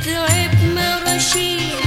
i'm drept mărășie